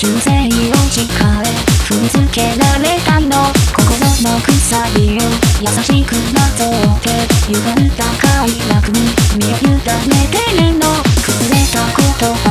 足の先に忠誠を誓え踏みつけられたの心の鎖を優しくなぞって歪んだ快楽に身を委ねてるの。崩れた言葉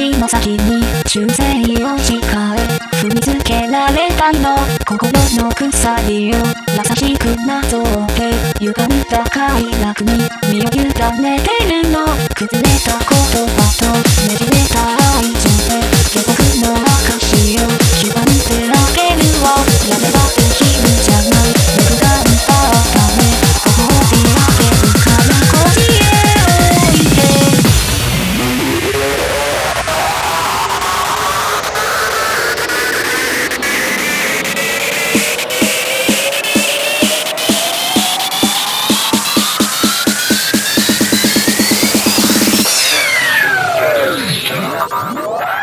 足の先に忠誠を誓え踏みつけられたの。心の鎖を優しくなぞって歪んだ快楽に。身を委ねてるの崩れた言葉とねじれた愛情で。Wow.